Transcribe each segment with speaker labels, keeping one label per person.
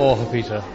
Speaker 1: ogen, Pieter.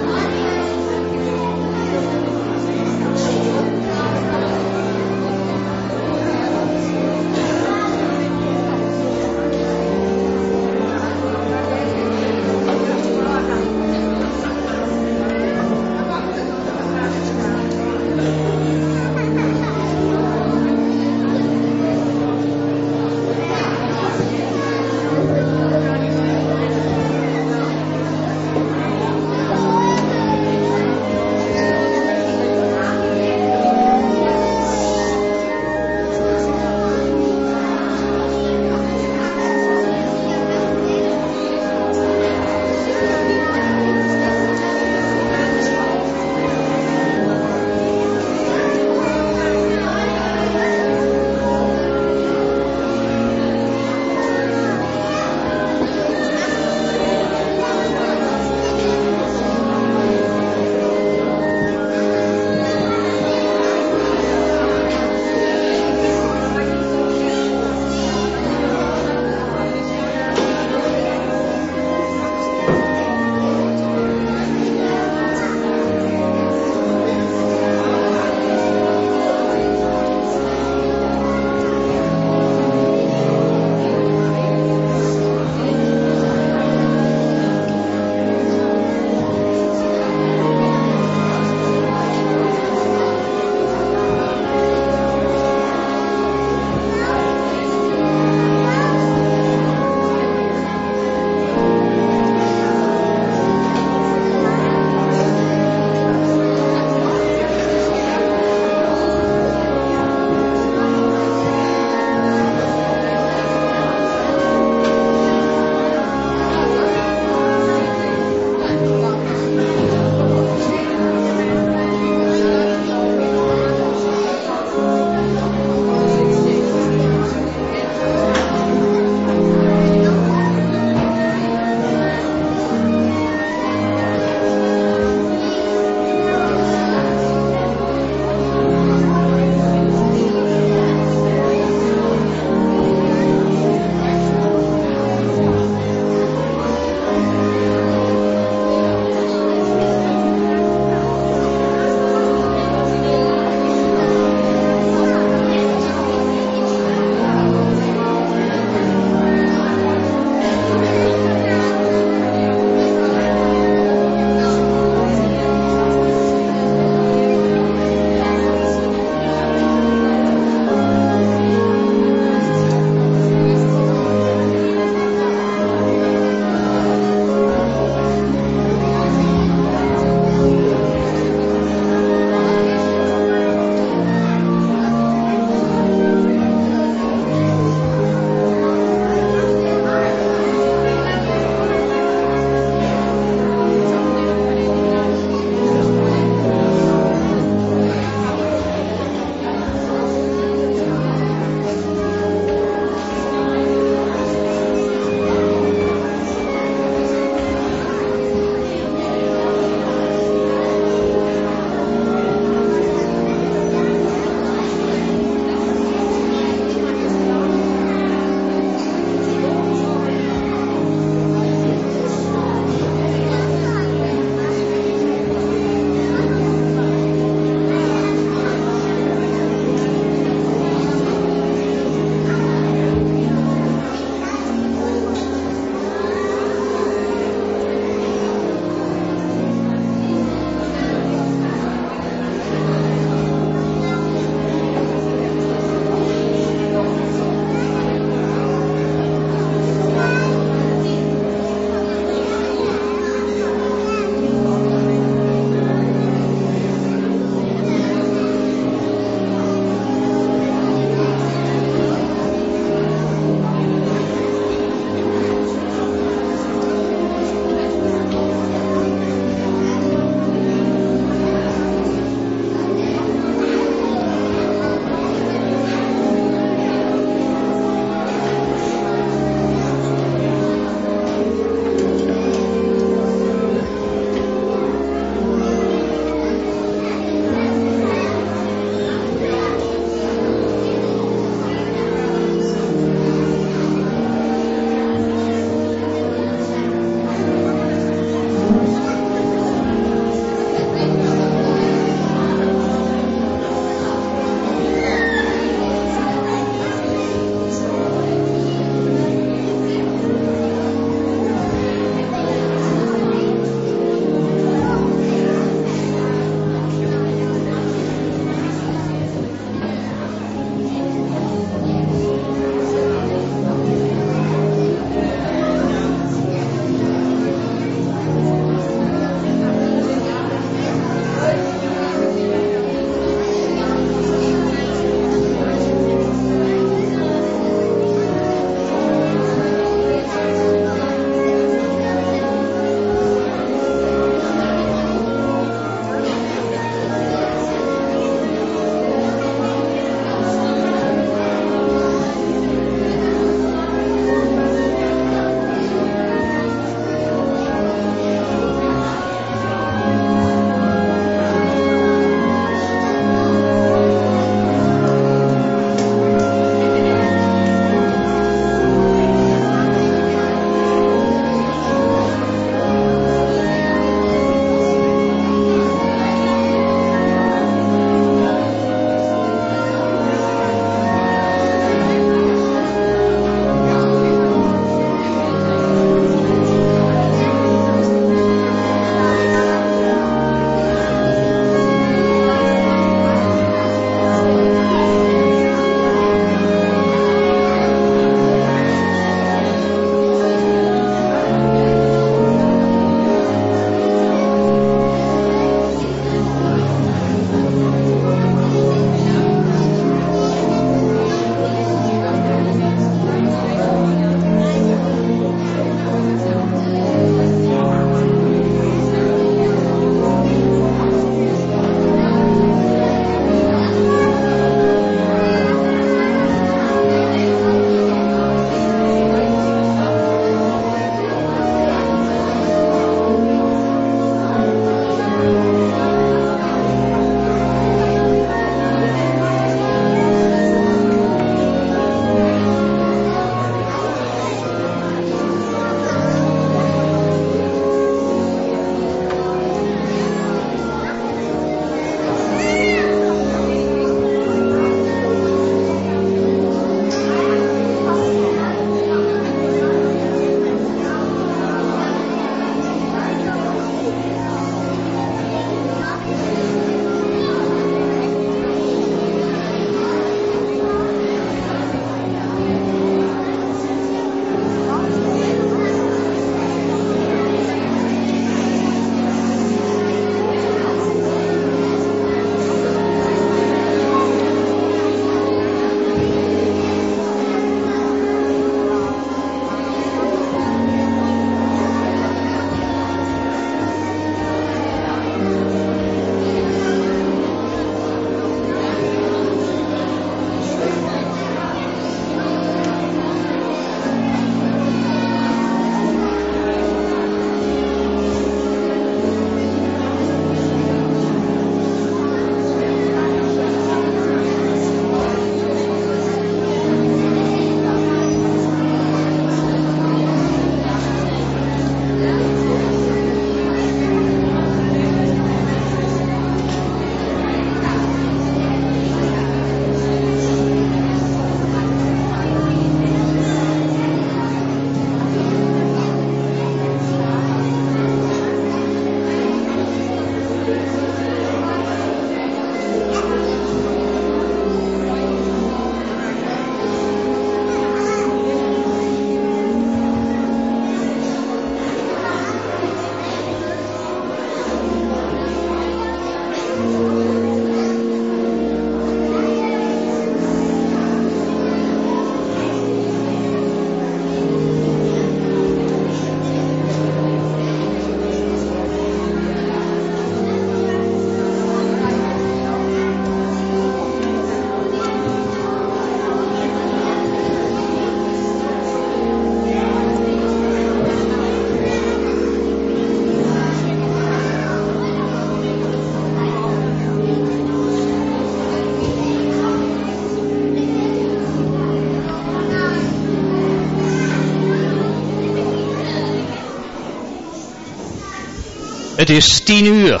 Speaker 1: Het is tien uur.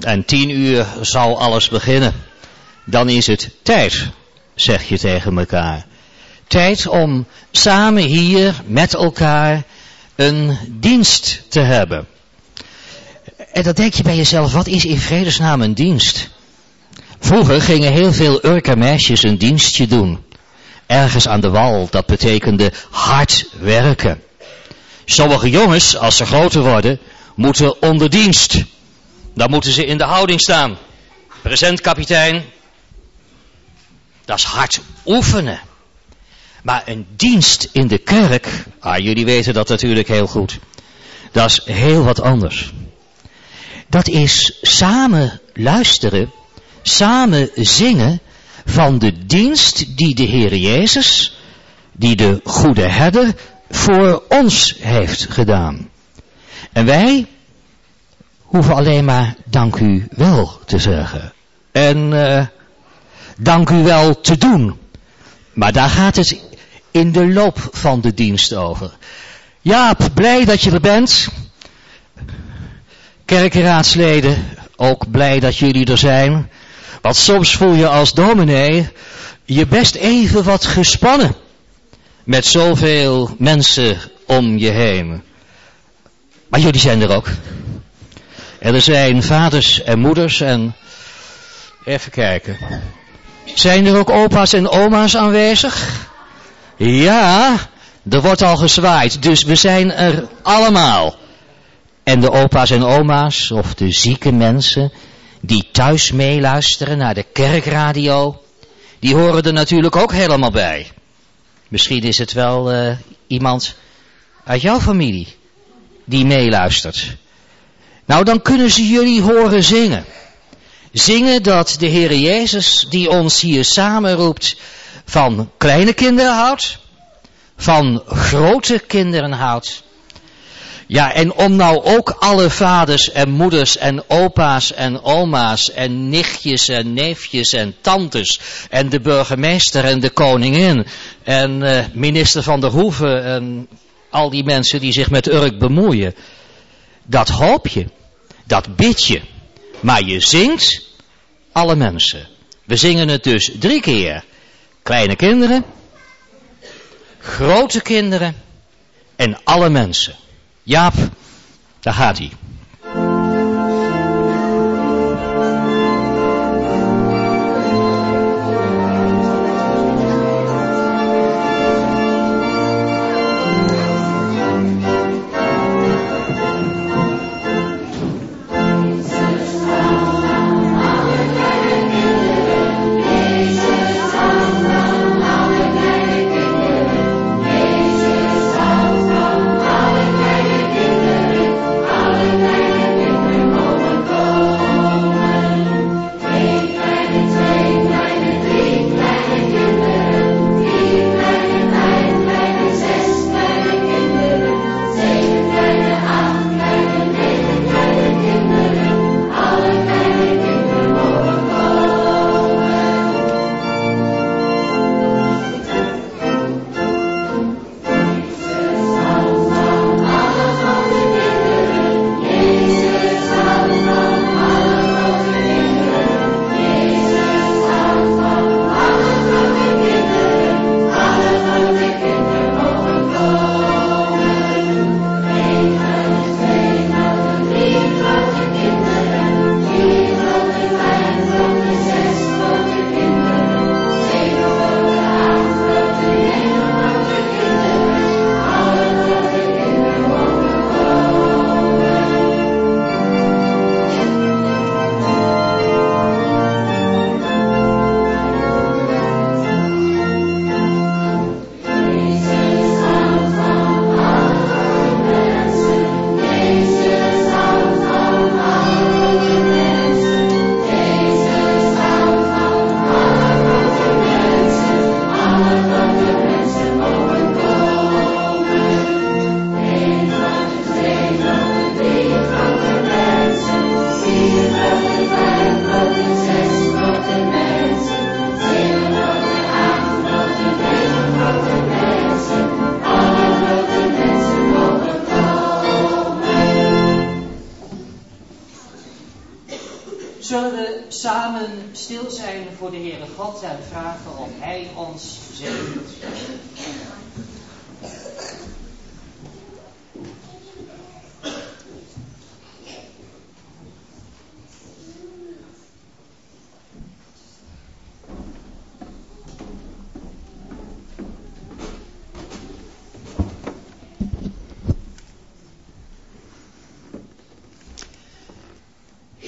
Speaker 1: En tien uur zal alles beginnen. Dan is het tijd, zeg je tegen elkaar. Tijd om samen hier met elkaar een dienst te hebben. En dan denk je bij jezelf, wat is in vredesnaam een dienst? Vroeger gingen heel veel Urkermeisjes een dienstje doen. Ergens aan de wal, dat betekende hard werken. Sommige jongens, als ze groter worden, moeten onder dienst. Dan moeten ze in de houding staan. Present kapitein. Dat is hard oefenen. Maar een dienst in de kerk, ah, jullie weten dat natuurlijk heel goed. Dat is heel wat anders. Dat is samen luisteren, samen zingen van de dienst die de Heer Jezus, die de goede herder, voor ons heeft gedaan. En wij hoeven alleen maar dank u wel te zeggen. En uh, dank u wel te doen. Maar daar gaat het in de loop van de dienst over. Jaap, blij dat je er bent. Kerkenraadsleden, ook blij dat jullie er zijn. Want soms voel je als dominee je best even wat gespannen. Met zoveel mensen om je heen. Maar jullie zijn er ook. En er zijn vaders en moeders en... Even kijken. Zijn er ook opa's en oma's aanwezig? Ja, er wordt al gezwaaid. Dus we zijn er allemaal. En de opa's en oma's, of de zieke mensen, die thuis meeluisteren naar de kerkradio, die horen er natuurlijk ook helemaal bij. Misschien is het wel uh, iemand uit jouw familie die meeluistert. Nou, dan kunnen ze jullie horen zingen. Zingen dat de Heere Jezus, die ons hier samenroept, van kleine kinderen houdt, van grote kinderen houdt. Ja, en om nou ook alle vaders en moeders en opa's en oma's en nichtjes en neefjes en tantes en de burgemeester en de koningin en uh, minister van der Hoeven en al die mensen die zich met Urk bemoeien. Dat hoop je, dat bid je, maar je zingt alle mensen. We zingen het dus drie keer. Kleine kinderen, grote kinderen en alle mensen. Jaap, daar gaat hij.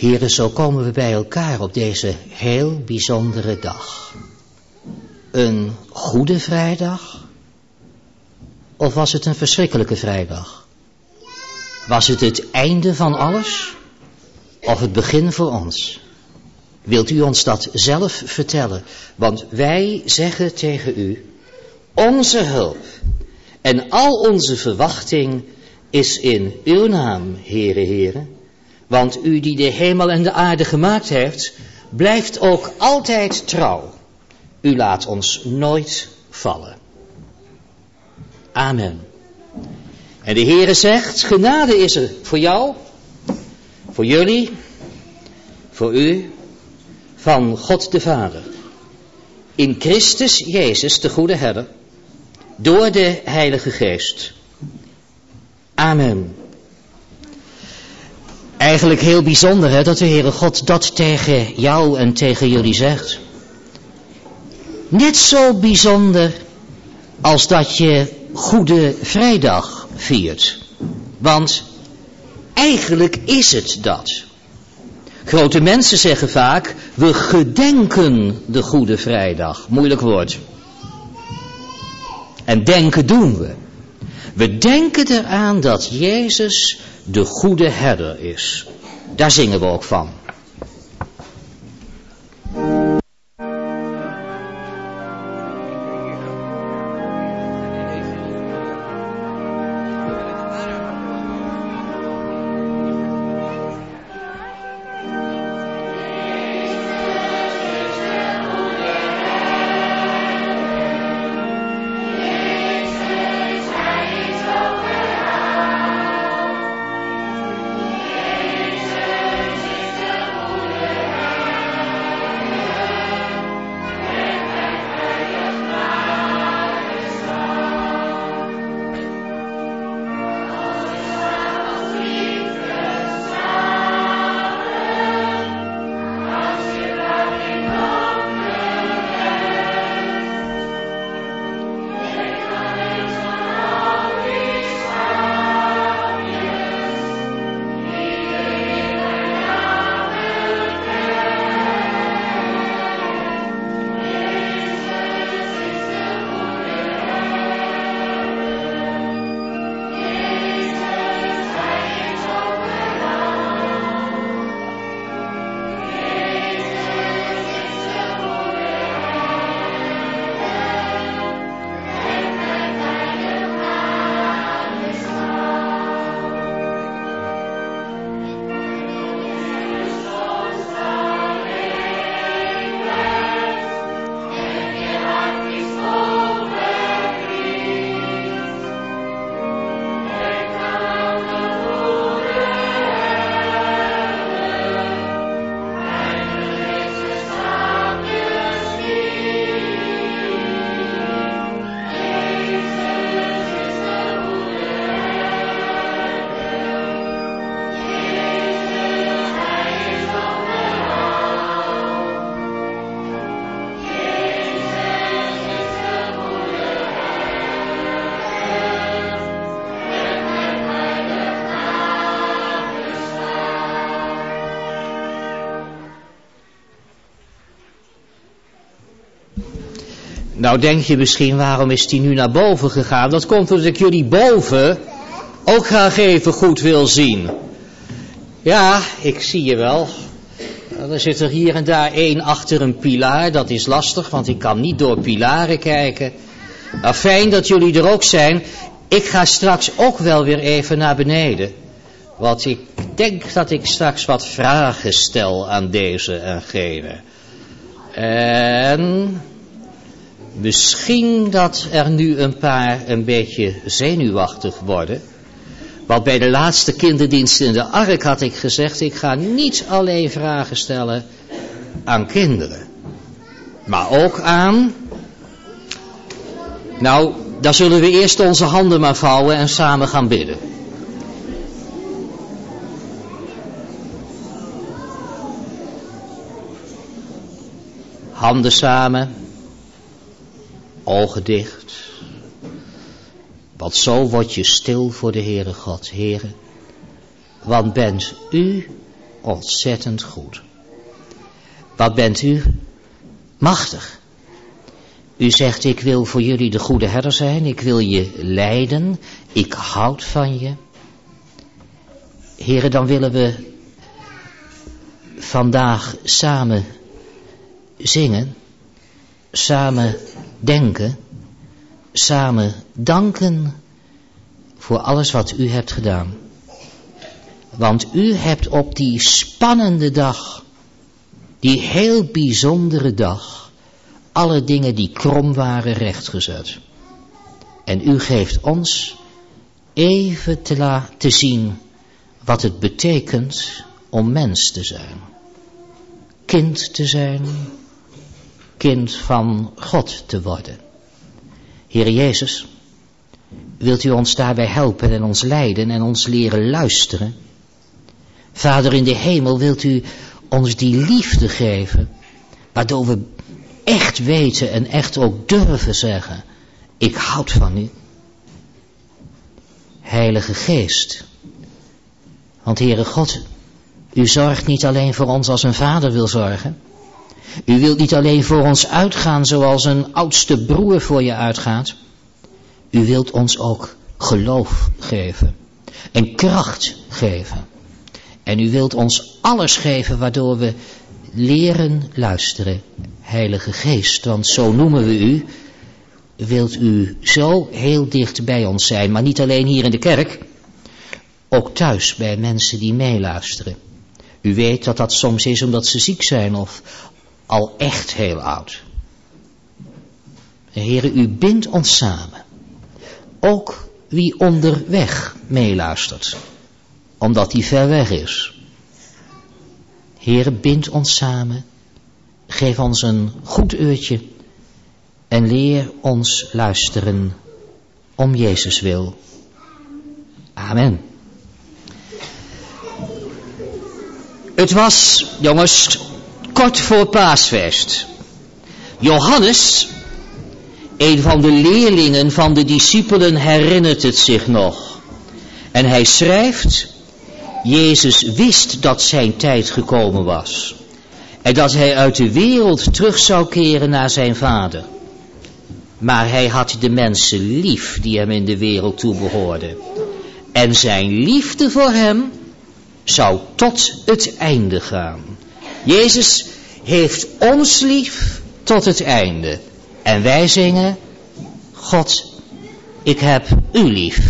Speaker 1: Heren, zo komen we bij elkaar op deze heel bijzondere dag. Een goede vrijdag? Of was het een verschrikkelijke vrijdag? Was het het einde van alles? Of het begin voor ons? Wilt u ons dat zelf vertellen? Want wij zeggen tegen u, onze hulp en al onze verwachting is in uw naam, heren, heren. Want u die de hemel en de aarde gemaakt heeft, blijft ook altijd trouw. U laat ons nooit vallen. Amen. En de Heere zegt, genade is er voor jou, voor jullie, voor u, van God de Vader. In Christus Jezus, de goede herder, door de Heilige Geest. Amen. Eigenlijk heel bijzonder hè, dat de Heere God dat tegen jou en tegen jullie zegt. Net zo bijzonder als dat je Goede Vrijdag viert. Want eigenlijk is het dat. Grote mensen zeggen vaak, we gedenken de Goede Vrijdag. Moeilijk woord. En denken doen we. We denken eraan dat Jezus de goede herder is. Daar zingen we ook van. Nou denk je misschien, waarom is die nu naar boven gegaan? Dat komt omdat ik jullie boven ook graag even goed wil zien. Ja, ik zie je wel. Er zit er hier en daar één achter een pilaar. Dat is lastig, want ik kan niet door pilaren kijken. Nou, fijn dat jullie er ook zijn. Ik ga straks ook wel weer even naar beneden. Want ik denk dat ik straks wat vragen stel aan deze en gene. En Misschien dat er nu een paar een beetje zenuwachtig worden. Want bij de laatste kinderdienst in de ark had ik gezegd, ik ga niet alleen vragen stellen aan kinderen. Maar ook aan, nou, dan zullen we eerst onze handen maar vouwen en samen gaan bidden. Handen samen, ogen dicht. Want zo word je stil voor de Heere God, Heere. Want bent u ontzettend goed. Wat bent u machtig. U zegt, ik wil voor jullie de goede herder zijn, ik wil je leiden, ik houd van je. Heren, dan willen we vandaag samen zingen, samen denken, samen danken voor alles wat u hebt gedaan. Want u hebt op die spannende dag, die heel bijzondere dag, alle dingen die krom waren rechtgezet. En u geeft ons even te, la te zien wat het betekent om mens te zijn. Kind te zijn, kind van God te worden. Heer Jezus, wilt u ons daarbij helpen en ons leiden en ons leren luisteren? Vader in de hemel, wilt u ons die liefde geven, waardoor we echt weten en echt ook durven zeggen, ik houd van u. Heilige Geest, want Heere God, u zorgt niet alleen voor ons als een vader wil zorgen, u wilt niet alleen voor ons uitgaan zoals een oudste broer voor je uitgaat. U wilt ons ook geloof geven en kracht geven. En u wilt ons alles geven waardoor we leren luisteren, Heilige Geest. Want zo noemen we u. Wilt u zo heel dicht bij ons zijn, maar niet alleen hier in de kerk, ook thuis bij mensen die meeluisteren. U weet dat dat soms is omdat ze ziek zijn of al echt heel oud. Heren, u bindt ons samen. Ook wie onderweg meeluistert, omdat hij ver weg is. Heren, bind ons samen. Geef ons een goed uurtje en leer ons luisteren om Jezus wil. Amen. Het was, jongens, kort voor paasfeest. Johannes, een van de leerlingen van de discipelen, herinnert het zich nog. En hij schrijft, Jezus wist dat zijn tijd gekomen was. En dat hij uit de wereld terug zou keren naar zijn vader. Maar hij had de mensen lief die hem in de wereld toebehoorden. En zijn liefde voor hem zou tot het einde gaan. Jezus heeft ons lief tot het einde. En wij zingen, God, ik heb u lief.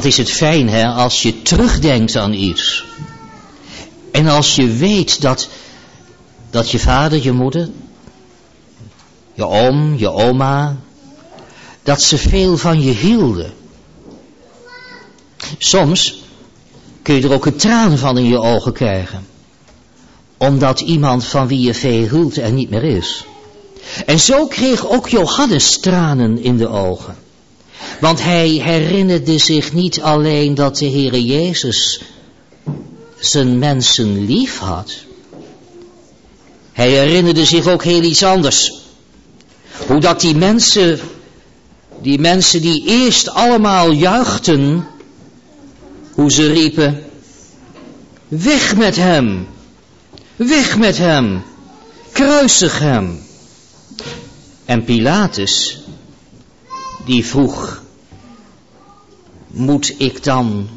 Speaker 1: Wat is het fijn hè, als je terugdenkt aan iets. En als je weet dat, dat je vader, je moeder, je oom, je oma, dat ze veel van je hielden. Soms kun je er ook een traan van in je ogen krijgen. Omdat iemand van wie je veel hield er niet meer is. En zo kreeg ook Johannes tranen in de ogen. Want hij herinnerde zich niet alleen dat de Heere Jezus zijn mensen lief had. Hij herinnerde zich ook heel iets anders. Hoe dat die mensen, die mensen die eerst allemaal juichten, hoe ze riepen, weg met hem, weg met hem, kruisig hem. En Pilatus, die vroeg, moet ik dan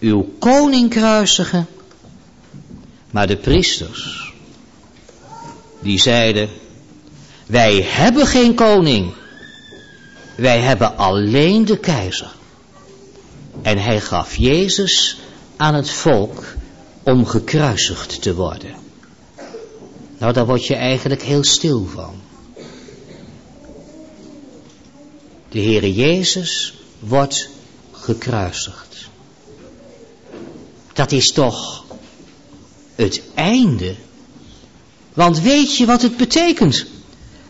Speaker 1: uw koning kruisigen? Maar de priesters, die zeiden, wij hebben geen koning, wij hebben alleen de keizer. En hij gaf Jezus aan het volk om gekruisigd te worden. Nou, daar word je eigenlijk heel stil van. De Heere Jezus wordt gekruisigd. Dat is toch het einde. Want weet je wat het betekent?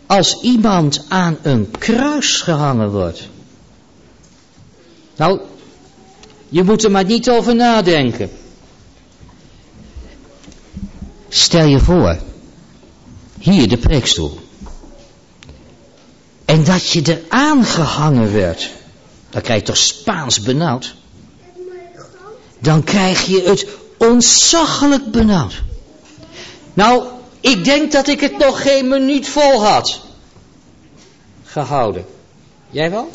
Speaker 1: Als iemand aan een kruis gehangen wordt. Nou, je moet er maar niet over nadenken. Stel je voor, hier de preekstoel. En dat je er aangehangen werd. Dan krijg je toch Spaans benauwd. Dan krijg je het ontzaglijk benauwd. Nou, ik denk dat ik het nog geen minuut vol had gehouden. Jij wel?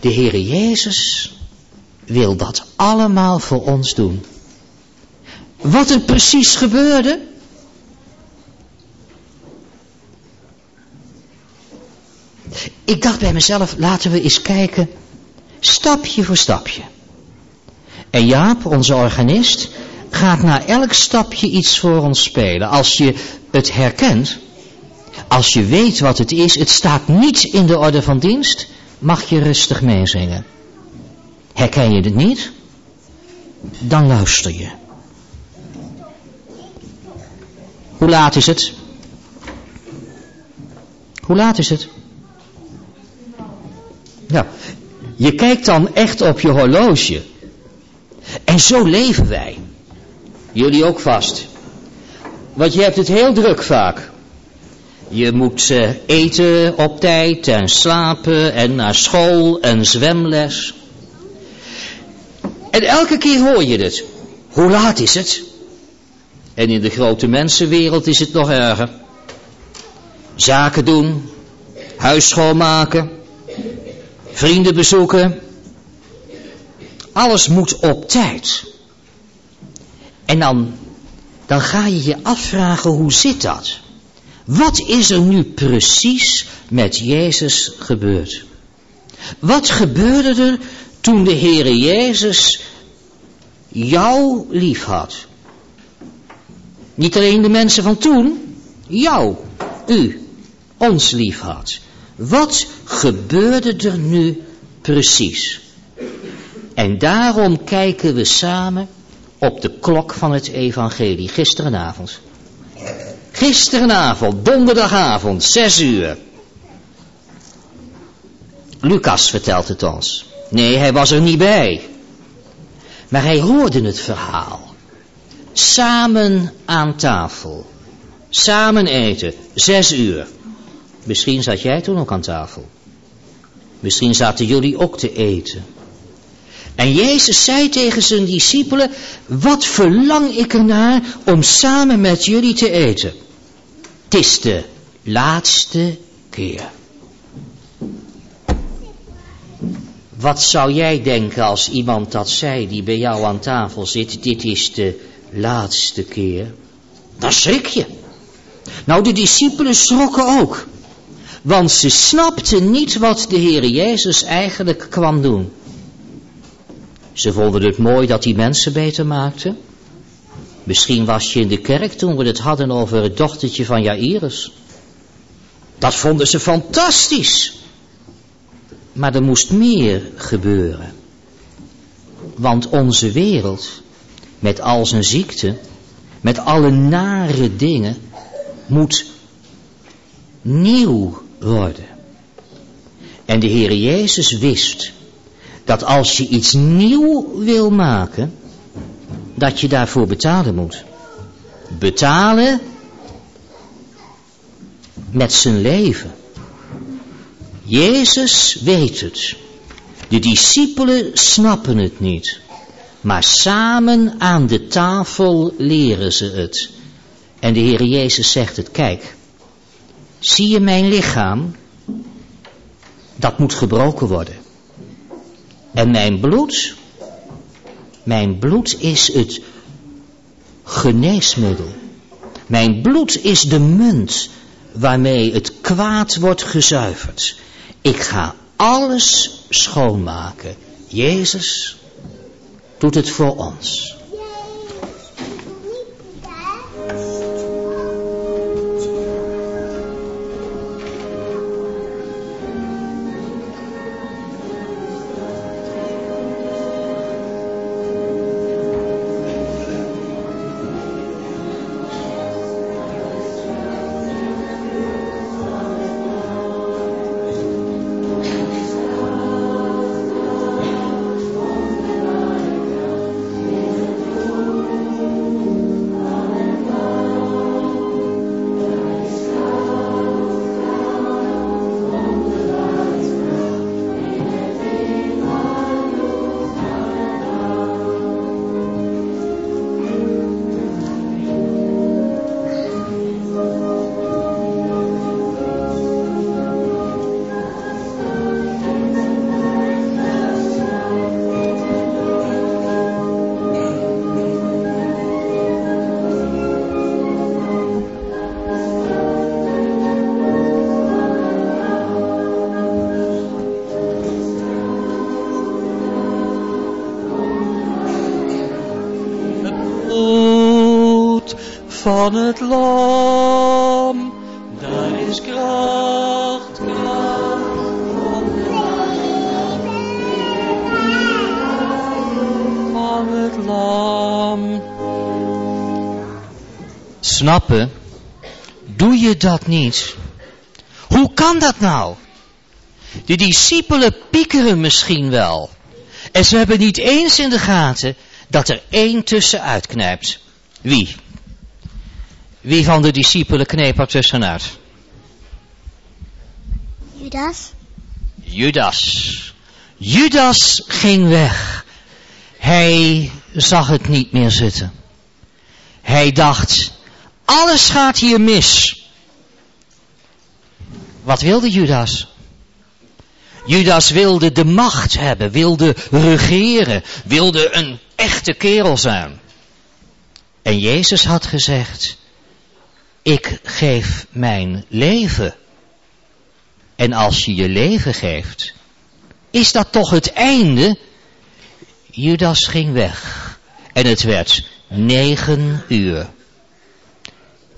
Speaker 1: De Heere Jezus wil dat allemaal voor ons doen. Wat er precies gebeurde? Ik dacht bij mezelf, laten we eens kijken, stapje voor stapje. En Jaap, onze organist, gaat na elk stapje iets voor ons spelen. Als je het herkent, als je weet wat het is, het staat niet in de orde van dienst, mag je rustig meezingen. Herken je het niet? Dan luister je. Hoe laat is het? Hoe laat is het? Nou, je kijkt dan echt op je horloge. En zo leven wij. Jullie ook vast. Want je hebt het heel druk vaak. Je moet uh, eten op tijd en slapen en naar school en zwemles. En elke keer hoor je het. Hoe laat is het? En in de grote mensenwereld is het nog erger. Zaken doen, huis schoonmaken, vrienden bezoeken. Alles moet op tijd. En dan, dan ga je je afvragen hoe zit dat? Wat is er nu precies met Jezus gebeurd? Wat gebeurde er toen de Heere Jezus jou lief had? Niet alleen de mensen van toen, jou, u, ons lief had. Wat gebeurde er nu precies? En daarom kijken we samen op de klok van het evangelie, gisterenavond. Gisterenavond, donderdagavond, zes uur. Lucas vertelt het ons. Nee, hij was er niet bij. Maar hij hoorde het verhaal. Samen aan tafel. Samen eten, zes uur. Misschien zat jij toen ook aan tafel. Misschien zaten jullie ook te eten. En Jezus zei tegen zijn discipelen, wat verlang ik ernaar om samen met jullie te eten. Het is de laatste keer. Wat zou jij denken als iemand dat zei die bij jou aan tafel zit, dit is de laatste keer? Dan schrik je. Nou, de discipelen schrokken ook. Want ze snapten niet wat de Heer Jezus eigenlijk kwam doen. Ze vonden het mooi dat die mensen beter maakten. Misschien was je in de kerk toen we het hadden over het dochtertje van Jairus. Dat vonden ze fantastisch. Maar er moest meer gebeuren. Want onze wereld, met al zijn ziekte, met alle nare dingen, moet nieuw worden. En de Heer Jezus wist dat als je iets nieuw wil maken, dat je daarvoor betalen moet. Betalen met zijn leven. Jezus weet het. De discipelen snappen het niet. Maar samen aan de tafel leren ze het. En de Heer Jezus zegt het, kijk, zie je mijn lichaam? Dat moet gebroken worden. En mijn bloed, mijn bloed is het geneesmiddel. Mijn bloed is de munt waarmee het kwaad wordt gezuiverd. Ik ga alles schoonmaken. Jezus doet het voor ons.
Speaker 2: Is kracht, kracht.
Speaker 1: Snappen? Doe je dat niet? Hoe kan dat nou? De discipelen piekeren misschien wel. En ze hebben niet eens in de gaten dat er één tussenuit knijpt. Wie? Wie van de discipelen kneep er tussenuit?
Speaker 3: Judas.
Speaker 1: Judas. Judas ging weg. Hij zag het niet meer zitten. Hij dacht, alles gaat hier mis. Wat wilde Judas? Judas wilde de macht hebben, wilde regeren, wilde een echte kerel zijn. En Jezus had gezegd, ik geef mijn leven. En als je je leven geeft, is dat toch het einde? Judas ging weg en het werd negen uur.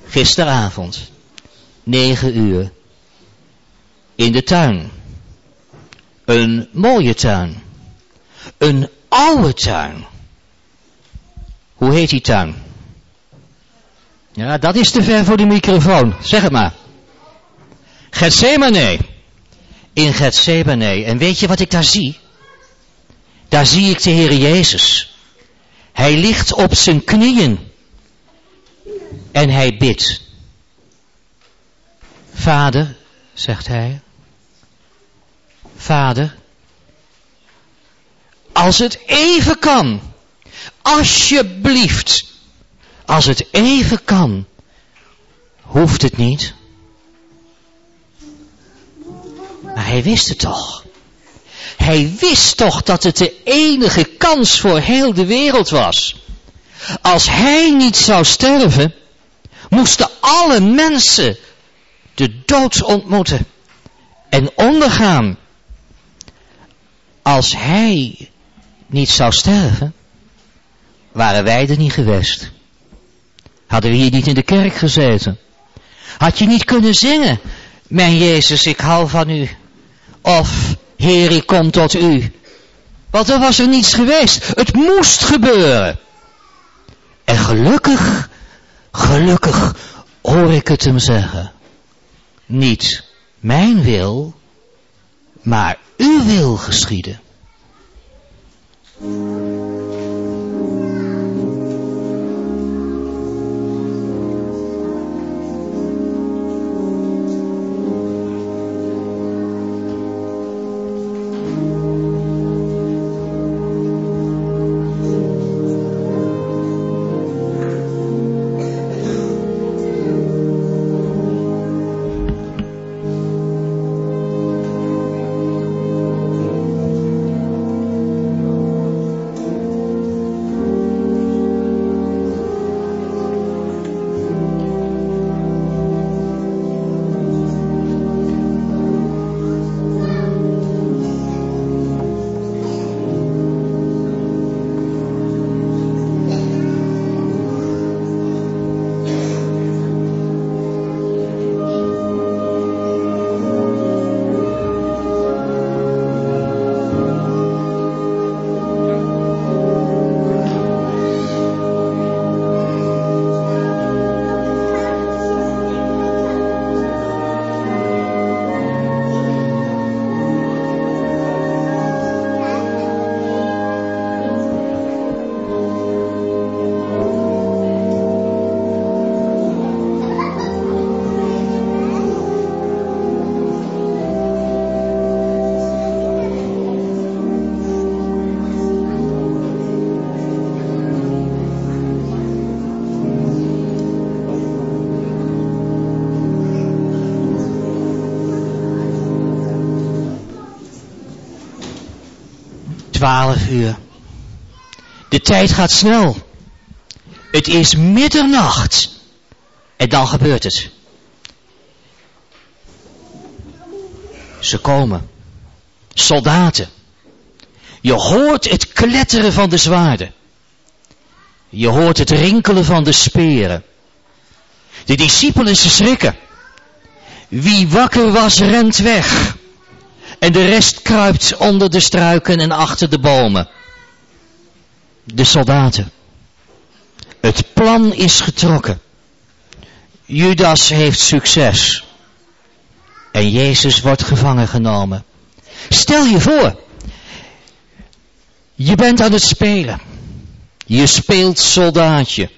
Speaker 1: Gisteravond, negen uur, in de tuin. Een mooie tuin. Een oude tuin. Hoe heet die tuin? Ja, dat is te ver voor de microfoon. Zeg het maar. Gethsemane. In Gethsemane. En weet je wat ik daar zie? Daar zie ik de Heer Jezus. Hij ligt op zijn knieën. En hij bidt. Vader, zegt hij. Vader. Als het even kan. Alsjeblieft. Als het even kan, hoeft het niet. Maar hij wist het toch. Hij wist toch dat het de enige kans voor heel de wereld was. Als hij niet zou sterven, moesten alle mensen de dood ontmoeten en ondergaan. Als hij niet zou sterven, waren wij er niet geweest. Hadden we hier niet in de kerk gezeten? Had je niet kunnen zingen, mijn Jezus, ik hou van u. Of, Heer, ik kom tot u. Want er was er niets geweest. Het moest gebeuren. En gelukkig, gelukkig hoor ik het hem zeggen. Niet mijn wil, maar uw wil geschieden. Tijd gaat snel. Het is middernacht. En dan gebeurt het. Ze komen. Soldaten. Je hoort het kletteren van de zwaarden. Je hoort het rinkelen van de speren. De discipelen schrikken. Wie wakker was, rent weg. En de rest kruipt onder de struiken en achter de bomen. De soldaten. Het plan is getrokken. Judas heeft succes. En Jezus wordt gevangen genomen. Stel je voor. Je bent aan het spelen. Je speelt soldaatje.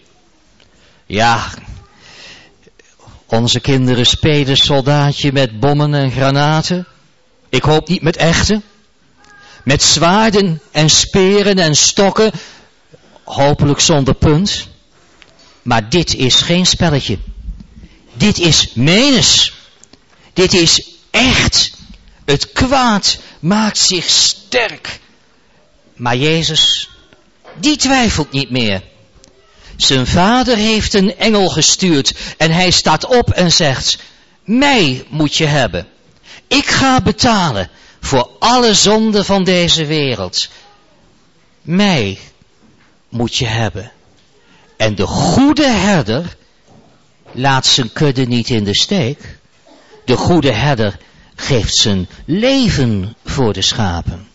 Speaker 1: Ja, onze kinderen spelen soldaatje met bommen en granaten. Ik hoop niet met echte. Met zwaarden en speren en stokken. Hopelijk zonder punt. Maar dit is geen spelletje. Dit is menes. Dit is echt. Het kwaad maakt zich sterk. Maar Jezus, die twijfelt niet meer. Zijn vader heeft een engel gestuurd en hij staat op en zegt, mij moet je hebben. Ik ga betalen voor alle zonden van deze wereld. Mij moet je hebben. En de goede herder laat zijn kudde niet in de steek. De goede herder geeft zijn leven voor de schapen.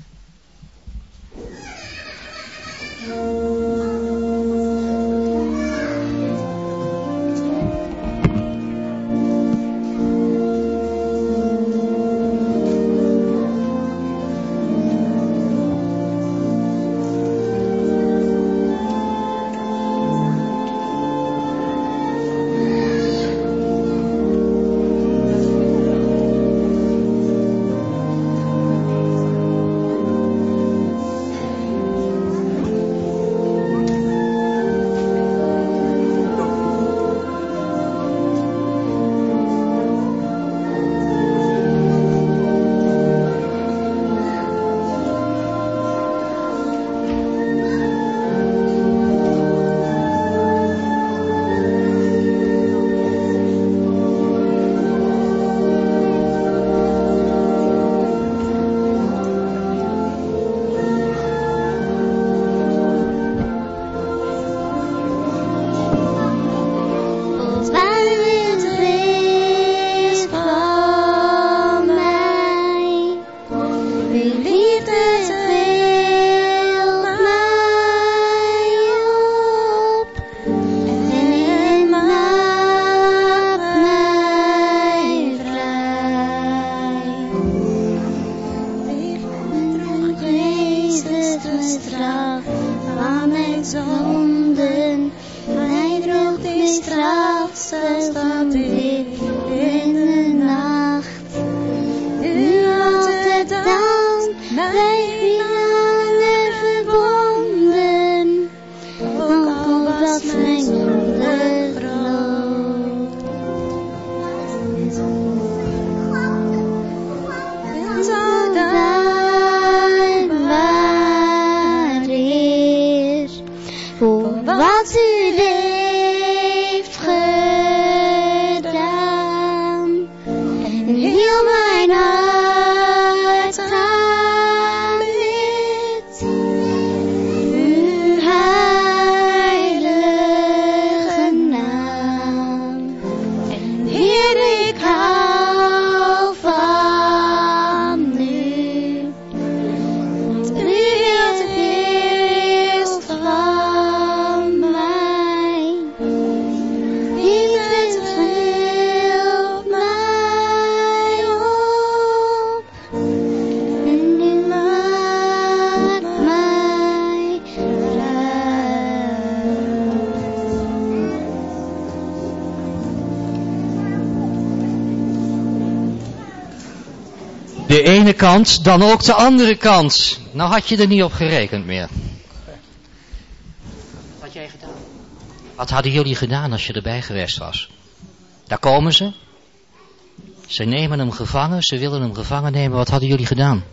Speaker 1: Kant, dan ook de andere kant. Nou had je er niet op gerekend meer. Wat had jij gedaan? Wat hadden jullie gedaan als je erbij geweest was? Daar komen ze. Ze nemen hem gevangen, ze willen hem gevangen nemen. Wat hadden jullie gedaan?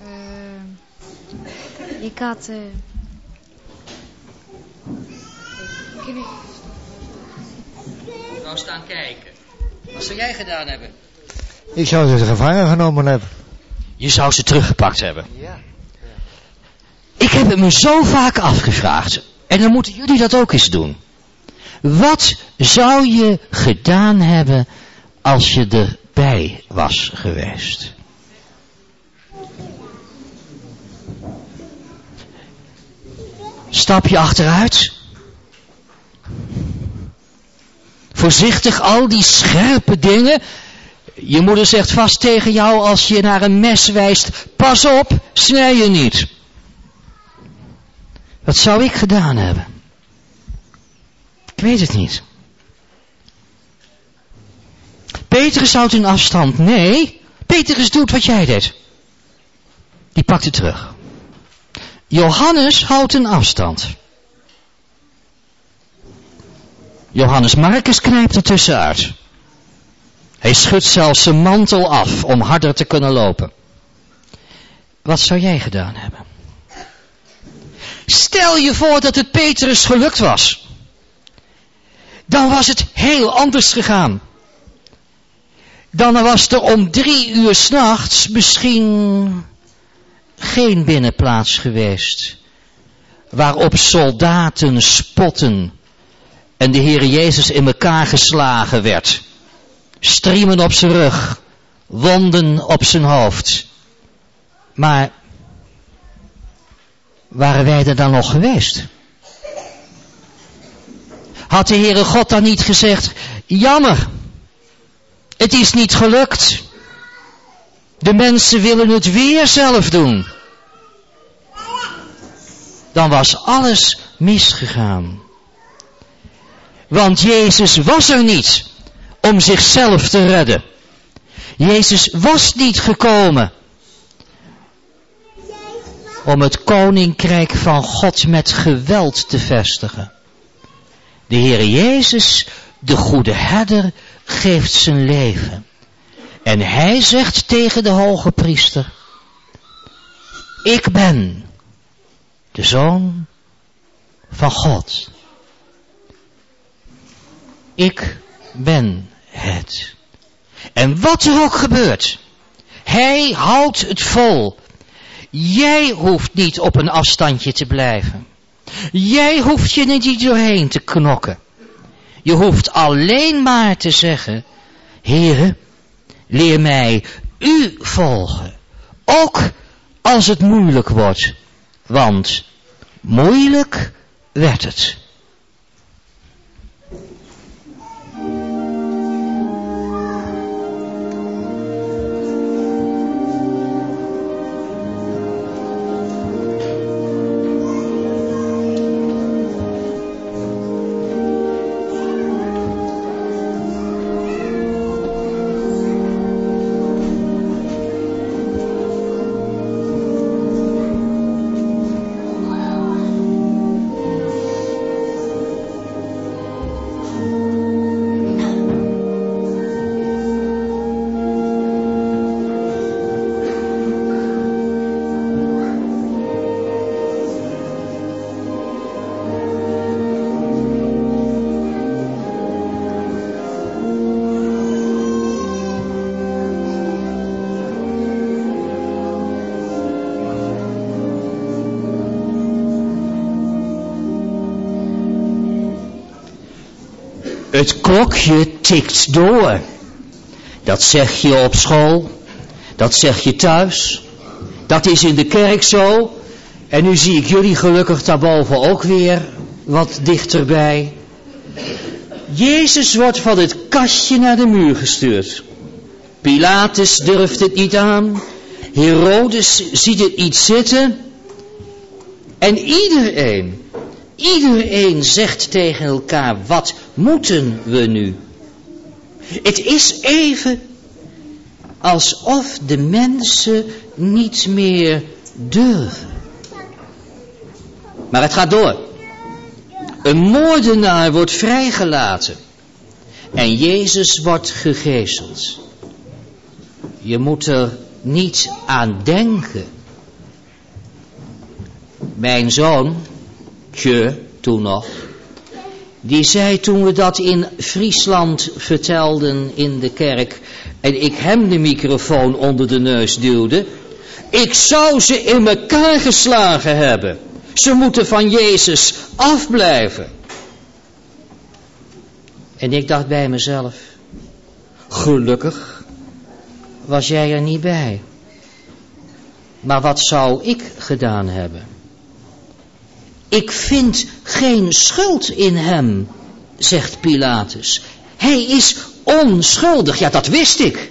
Speaker 3: Eh, ik had. eh ik-
Speaker 1: Nou staan kijken. Wat zou jij gedaan hebben?
Speaker 4: Ik zou ze gevangen genomen hebben.
Speaker 1: Je zou ze teruggepakt hebben. Ik heb het me zo vaak afgevraagd. En dan moeten jullie dat ook eens doen. Wat zou je gedaan hebben als je erbij was geweest? Stap je achteruit? Voorzichtig al die scherpe dingen. Je moeder zegt vast tegen jou als je naar een mes wijst, pas op, snij je niet. Wat zou ik gedaan hebben? Ik weet het niet. Petrus houdt een afstand. Nee, Petrus doet wat jij deed. Die pakt het terug. Johannes houdt een afstand. Johannes Marcus knijpt er tussenuit. Hij schudt zelfs zijn mantel af om harder te kunnen lopen. Wat zou jij gedaan hebben? Stel je voor dat het Petrus gelukt was. Dan was het heel anders gegaan. Dan was er om drie uur s'nachts misschien geen binnenplaats geweest. Waarop soldaten spotten en de Heer Jezus in elkaar geslagen werd. Striemen op zijn rug, wonden op zijn hoofd. Maar waren wij er dan nog geweest? Had de Heere God dan niet gezegd, jammer, het is niet gelukt. De mensen willen het weer zelf doen. Dan was alles misgegaan. Want Jezus was er niet om zichzelf te redden. Jezus was niet gekomen om het koninkrijk van God met geweld te vestigen. De Heer Jezus, de goede herder, geeft zijn leven. En hij zegt tegen de hoge priester, ik ben de zoon van God. Ik ben het. En wat er ook gebeurt, hij houdt het vol. Jij hoeft niet op een afstandje te blijven. Jij hoeft je niet doorheen te knokken. Je hoeft alleen maar te zeggen, Heere, leer mij u volgen. Ook als het moeilijk wordt. Want moeilijk werd het. Het klokje tikt door. Dat zeg je op school, dat zeg je thuis, dat is in de kerk zo. En nu zie ik jullie gelukkig daarboven ook weer wat dichterbij. Jezus wordt van het kastje naar de muur gestuurd. Pilatus durft het niet aan. Herodes ziet het niet zitten. En iedereen, iedereen zegt tegen elkaar, wat moeten we nu? Het is even alsof de mensen niet meer durven. Maar het gaat door. Een moordenaar wordt vrijgelaten. En Jezus wordt gegezeld. Je moet er niet aan denken. Mijn zoon, Tje, toen nog, die zei toen we dat in Friesland vertelden in de kerk en ik hem de microfoon onder de neus duwde, ik zou ze in elkaar geslagen hebben. Ze moeten van Jezus afblijven. En ik dacht bij mezelf, gelukkig was jij er niet bij. Maar wat zou ik gedaan hebben? Ik vind geen schuld in hem, zegt Pilatus. Hij is onschuldig, ja dat wist ik.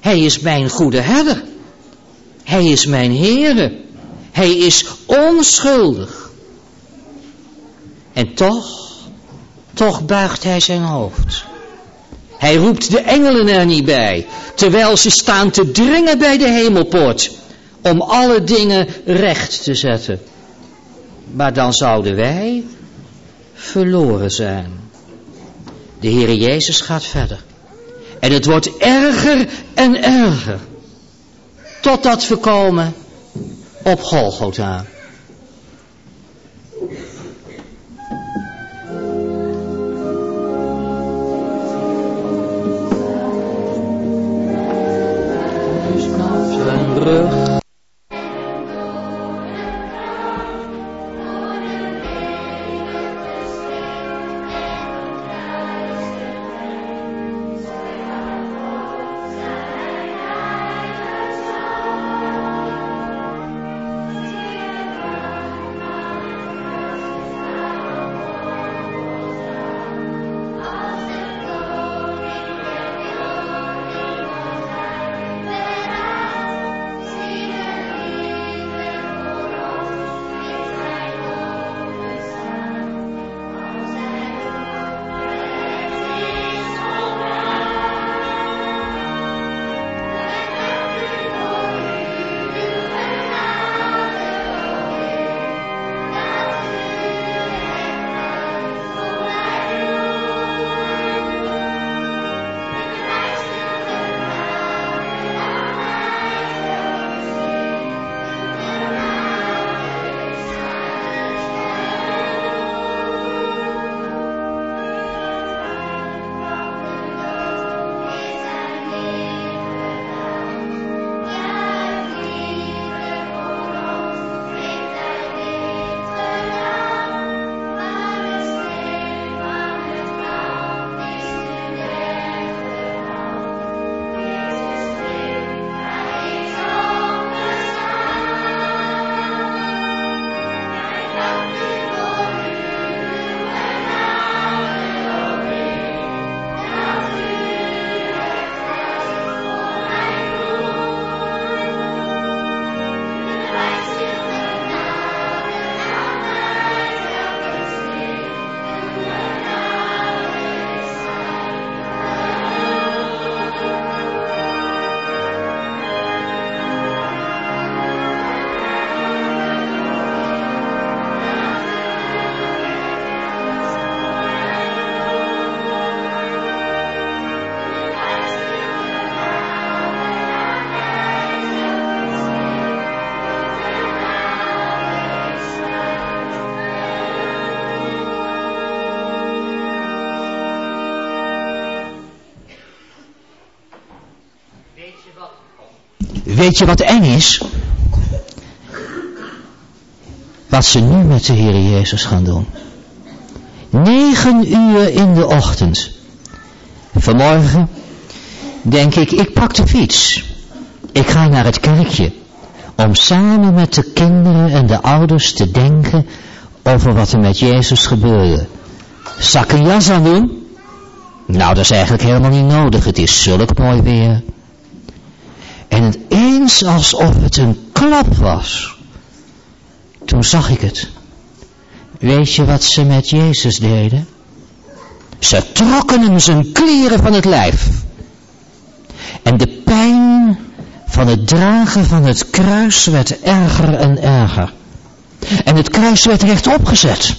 Speaker 1: Hij is mijn goede herder. Hij is mijn Heere. Hij is onschuldig. En toch, toch buigt hij zijn hoofd. Hij roept de engelen er niet bij, terwijl ze staan te dringen bij de hemelpoort, om alle dingen recht te zetten. Maar dan zouden wij verloren zijn. De Heere Jezus gaat verder. En het wordt erger en erger. Totdat we komen op Golgotha. Weet je wat eng is? Wat ze nu met de Heer Jezus gaan doen. Negen uur in de ochtend. Vanmorgen denk ik, ik pak de fiets. Ik ga naar het kerkje. Om samen met de kinderen en de ouders te denken over wat er met Jezus gebeurde. Zal ik een jas aan doen? Nou, dat is eigenlijk helemaal niet nodig. Het is zulk mooi weer. En het eens alsof het een klap was. Toen zag ik het. Weet je wat ze met Jezus deden? Ze trokken hem zijn kleren van het lijf. En de pijn van het dragen van het kruis werd erger en erger. En het kruis werd rechtop gezet.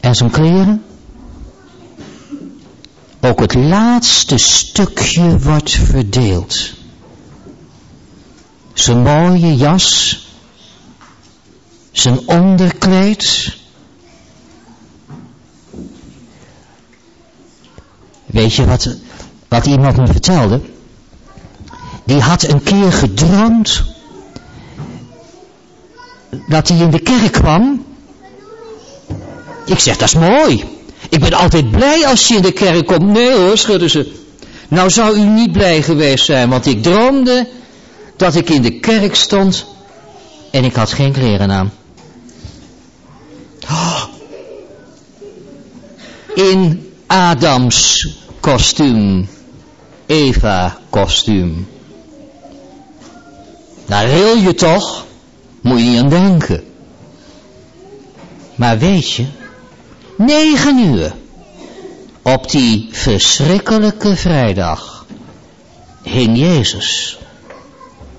Speaker 1: En zijn kleren? Ook het laatste stukje wordt verdeeld. Zijn mooie jas, zijn onderkleed. Weet je wat, wat iemand me vertelde? Die had een keer gedroomd dat hij in de kerk kwam. Ik zeg, dat is mooi. Ik ben altijd blij als je in de kerk komt. Nee hoor, schudden ze. Nou zou u niet blij geweest zijn, want ik droomde dat ik in de kerk stond en ik had geen kleren aan. In Adams kostuum, Eva kostuum. Daar wil je toch? Moet je niet aan denken. Maar weet je, negen uur op die verschrikkelijke vrijdag hing Jezus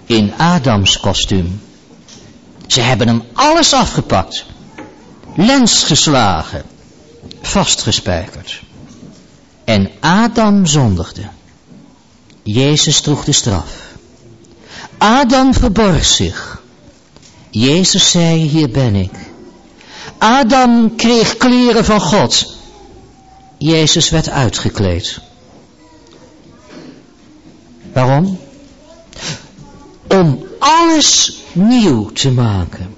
Speaker 1: in Adams kostuum. Ze hebben hem alles afgepakt, lens geslagen, vastgespijkerd. En Adam zondigde. Jezus droeg de straf. Adam verborg zich. Jezus zei, hier ben ik. Adam kreeg kleren van God. Jezus werd uitgekleed. Waarom? Om alles nieuw te maken.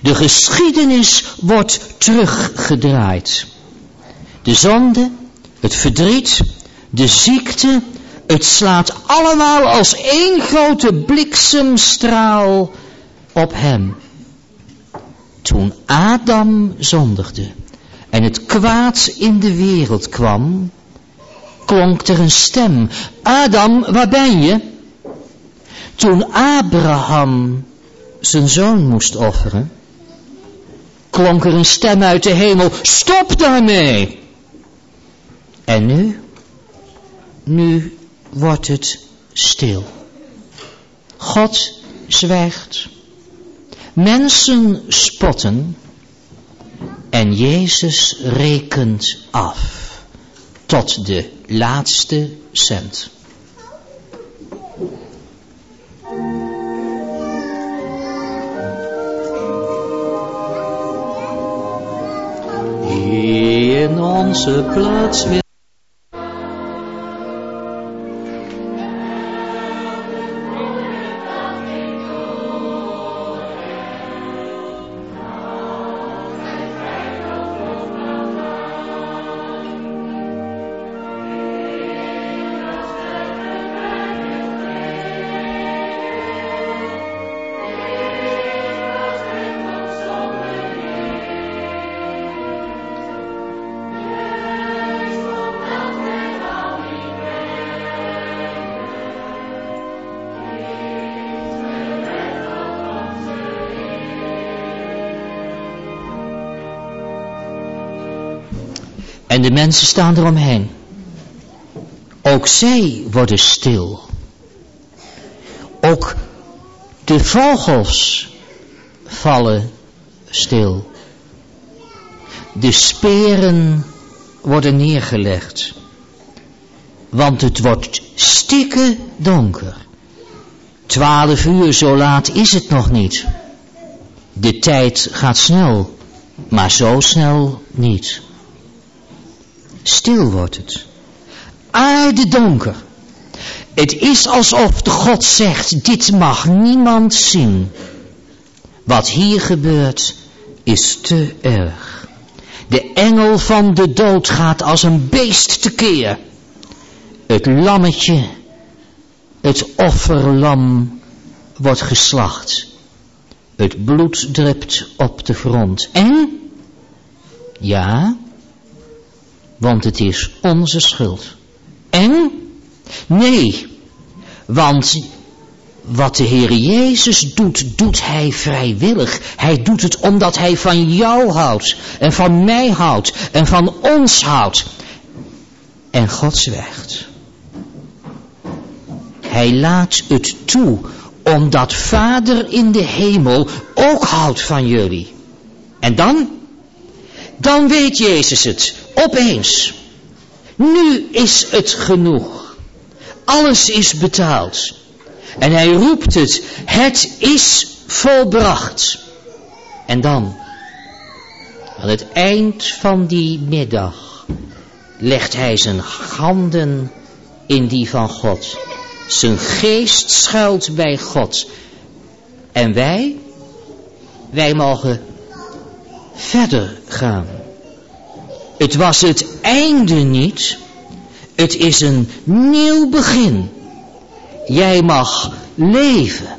Speaker 1: De geschiedenis wordt teruggedraaid. De zonde, het verdriet, de ziekte, het slaat allemaal als één grote bliksemstraal op hem. Toen Adam zondigde en het kwaad in de wereld kwam, klonk er een stem. Adam, waar ben je? Toen Abraham zijn zoon moest offeren, klonk er een stem uit de hemel. Stop daarmee! En nu? Nu wordt het stil. God zwijgt. Mensen spotten en Jezus rekent af tot de laatste cent.
Speaker 2: In onze plaats
Speaker 1: mensen staan eromheen. Ook zij worden stil. Ook de vogels vallen stil. De speren worden neergelegd. Want het wordt stikke donker. Twaalf uur, zo laat is het nog niet. De tijd gaat snel, maar zo snel niet. Stil wordt het. Aarde donker. Het is alsof de God zegt, dit mag niemand zien. Wat hier gebeurt, is te erg. De engel van de dood gaat als een beest tekeer. Het lammetje, het offerlam wordt geslacht. Het bloed drupt op de grond. En? Ja, want het is onze schuld. En? Nee, want wat de Heer Jezus doet, doet Hij vrijwillig. Hij doet het omdat Hij van jou houdt, en van mij houdt, en van ons houdt. En God zwijgt. Hij laat het toe, omdat Vader in de hemel ook houdt van jullie. En dan? Dan weet Jezus het, opeens. Nu is het genoeg. Alles is betaald. En hij roept het, het is volbracht. En dan, aan het eind van die middag, legt hij zijn handen in die van God. Zijn geest schuilt bij God. En wij, wij mogen verder gaan. Het was het einde niet, het is een nieuw begin. Jij mag leven,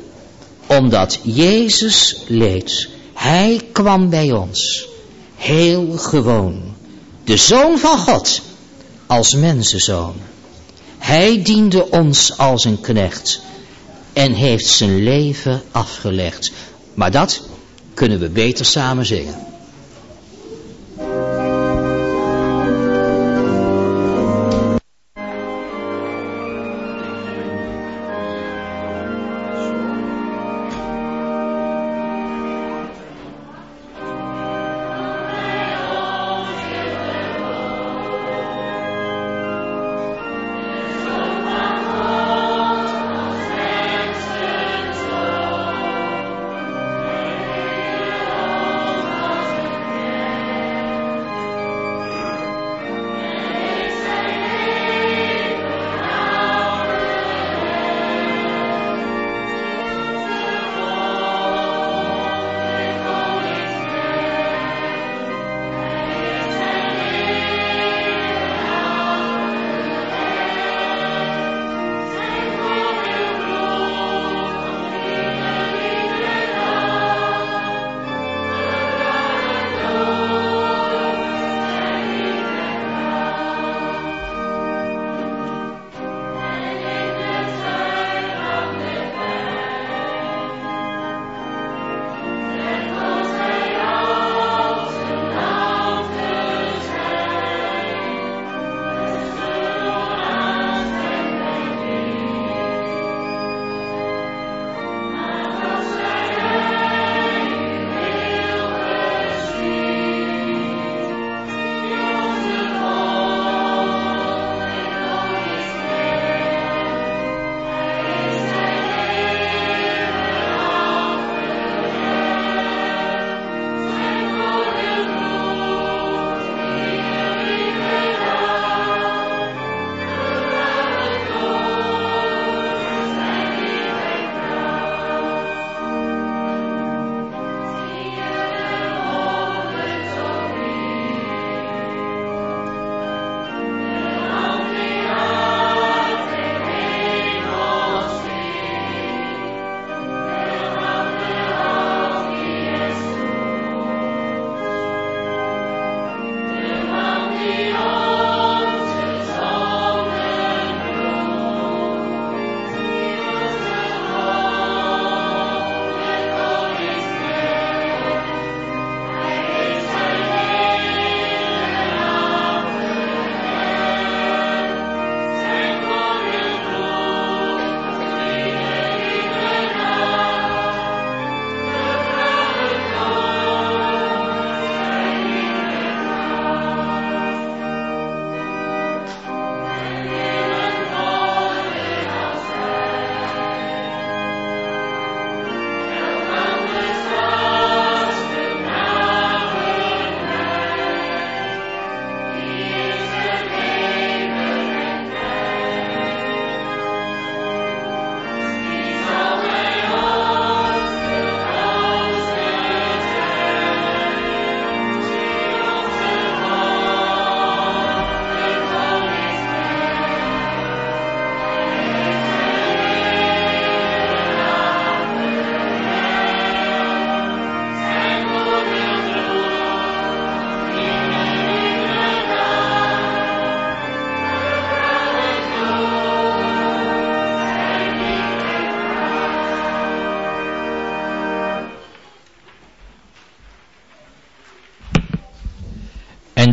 Speaker 1: omdat Jezus leed. Hij kwam bij ons, heel gewoon. De Zoon van God, als mensenzoon. Hij diende ons als een knecht en heeft zijn leven afgelegd. Maar dat kunnen we beter samen zingen.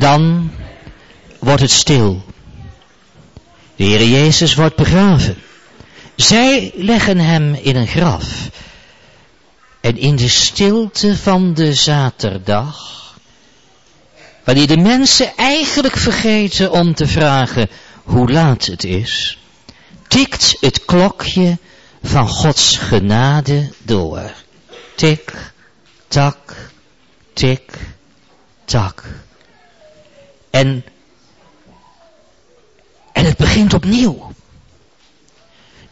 Speaker 1: Dan wordt het stil. De Heer Jezus wordt begraven. Zij leggen hem in een graf. En in de stilte van de zaterdag, wanneer de mensen eigenlijk vergeten om te vragen hoe laat het is, tikt het klokje van Gods genade door. Tik, tak, tik, tak. En, en het begint opnieuw.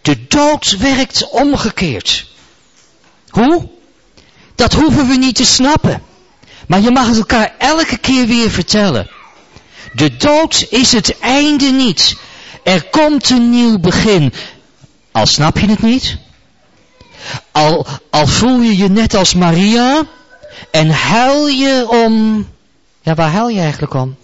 Speaker 1: De dood werkt omgekeerd. Hoe? Dat hoeven we niet te snappen. Maar je mag het elkaar elke keer weer vertellen. De dood is het einde niet. Er komt een nieuw begin. Al snap je het niet. Al, al voel je je net als Maria. En huil je om... Ja, waar huil je eigenlijk om?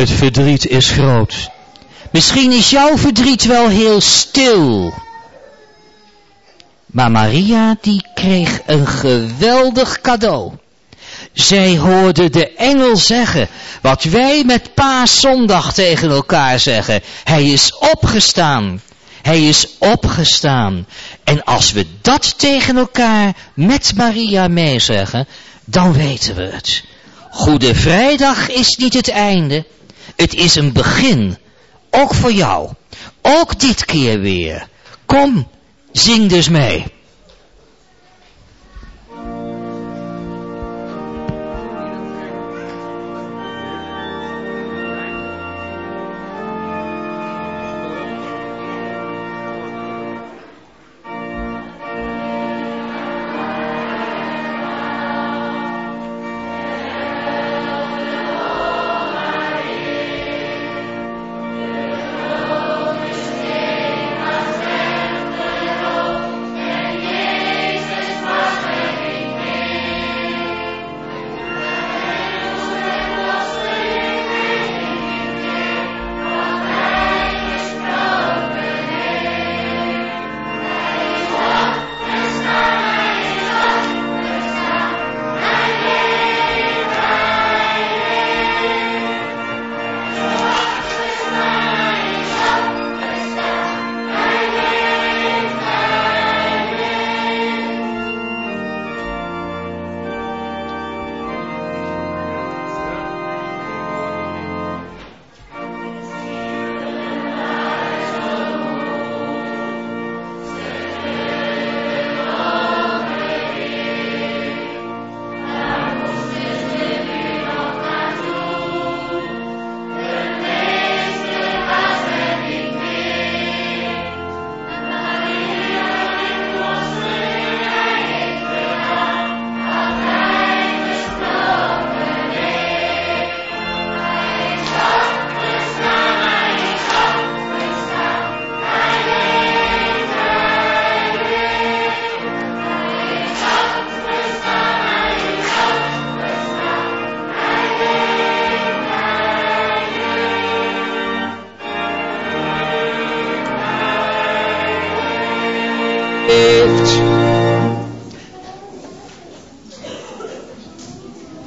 Speaker 1: Het verdriet is groot. Misschien is jouw verdriet wel heel stil. Maar Maria die kreeg een geweldig cadeau. Zij hoorde de engel zeggen, wat wij met paaszondag tegen elkaar zeggen. Hij is opgestaan. Hij is opgestaan. En als we dat tegen elkaar met Maria meezeggen, dan weten we het. Goede Vrijdag is niet het einde. Het is een begin. Ook voor jou. Ook dit keer weer. Kom, zing dus mee.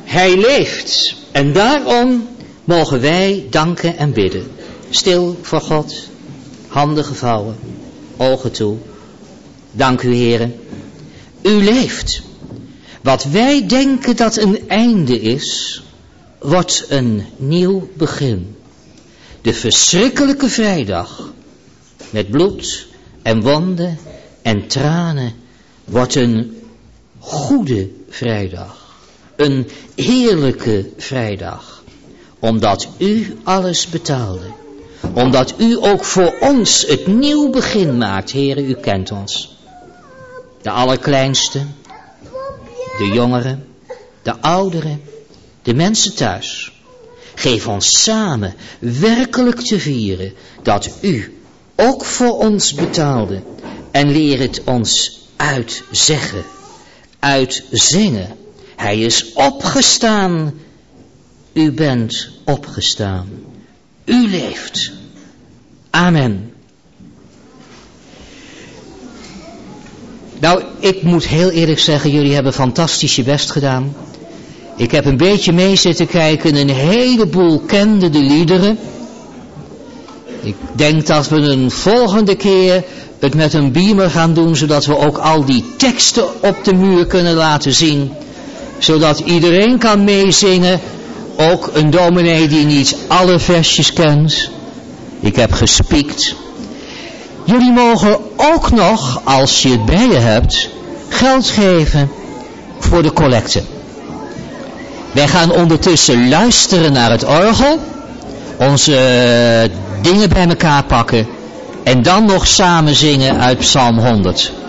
Speaker 1: Hij leeft. En daarom mogen wij danken en bidden. Stil voor God, handen gevouwen, ogen toe. Dank u, heren. U leeft. Wat wij denken dat een einde is, wordt een nieuw begin. De verschrikkelijke vrijdag met bloed en wonden en tranen wordt een goede vrijdag. Een heerlijke vrijdag. Omdat u alles betaalde. Omdat u ook voor ons het nieuw begin maakt. Heren, u kent ons. De allerkleinste. De jongeren. De ouderen. De mensen thuis. Geef ons samen werkelijk te vieren dat u ook voor ons betaalde en leer het ons uitzeggen, uitzingen. Hij is opgestaan. U bent opgestaan. U leeft. Amen. Nou, ik moet heel eerlijk zeggen, jullie hebben fantastisch je best gedaan. Ik heb een beetje mee zitten kijken, een heleboel kenden de liederen. Ik denk dat we een volgende keer het met een beamer gaan doen, zodat we ook al die teksten op de muur kunnen laten zien. Zodat iedereen kan meezingen, ook een dominee die niet alle versjes kent. Ik heb gespiekt. Jullie mogen ook nog, als je het bij je hebt, geld geven voor de collecte. Wij gaan ondertussen luisteren naar het orgel, onze dingen bij elkaar pakken en dan nog samen zingen uit Psalm 100.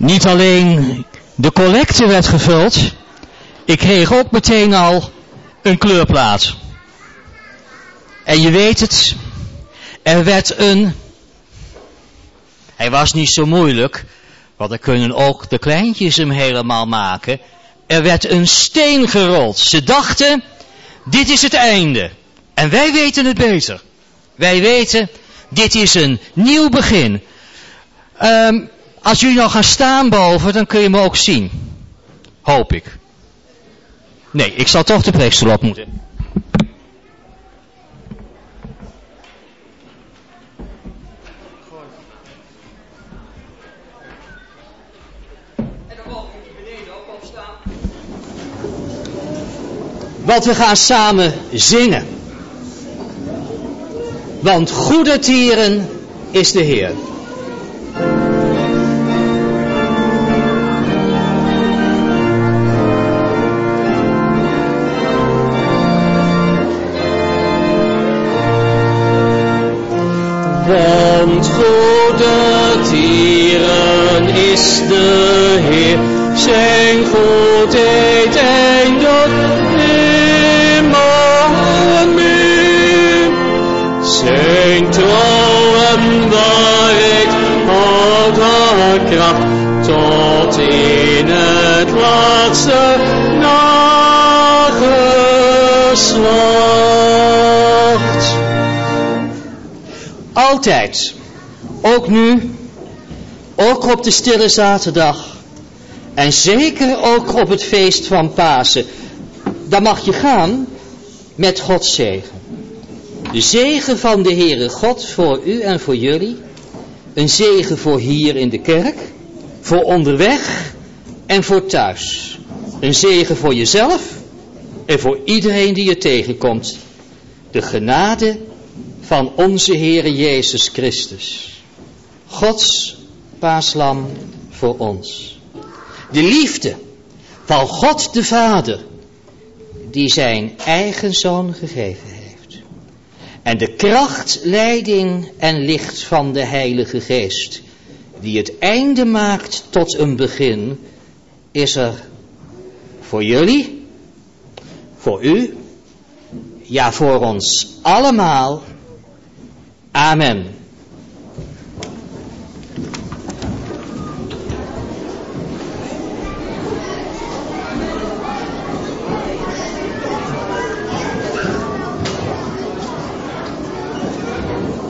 Speaker 1: Niet alleen de collecte werd gevuld, ik kreeg ook meteen al een kleurplaat. En je weet het, er werd een, hij was niet zo moeilijk, Want dan kunnen ook de kleintjes hem helemaal maken. Er werd een steen gerold. Ze dachten, dit is het einde. En wij weten het beter. Wij weten, dit is een nieuw begin. Um, als jullie nou gaan staan boven, dan kun je me ook zien. Hoop ik. Nee, ik zal toch de preekstoel op moeten. Want we gaan samen zingen. Want goede tieren is de Heer. Is de Heer, zijn goedheid eindigt nimmer meer. Zijn trouw en waarheid houdt haar kracht tot in het laatste nageslacht. Altijd. Ook nu. Ook op de stille zaterdag. En zeker ook op het feest van Pasen. Dan mag je gaan met Gods zegen. De zegen van de Heere God voor u en voor jullie. Een zegen voor hier in de kerk. Voor onderweg en voor thuis. Een zegen voor jezelf en voor iedereen die je tegenkomt. De genade van onze Heere Jezus Christus. Gods paaslam voor ons. De liefde van God de Vader, die zijn eigen zoon gegeven heeft. En de kracht, leiding en licht van de Heilige Geest, die het einde maakt tot een begin, is er voor jullie, voor u, ja voor ons allemaal Amen.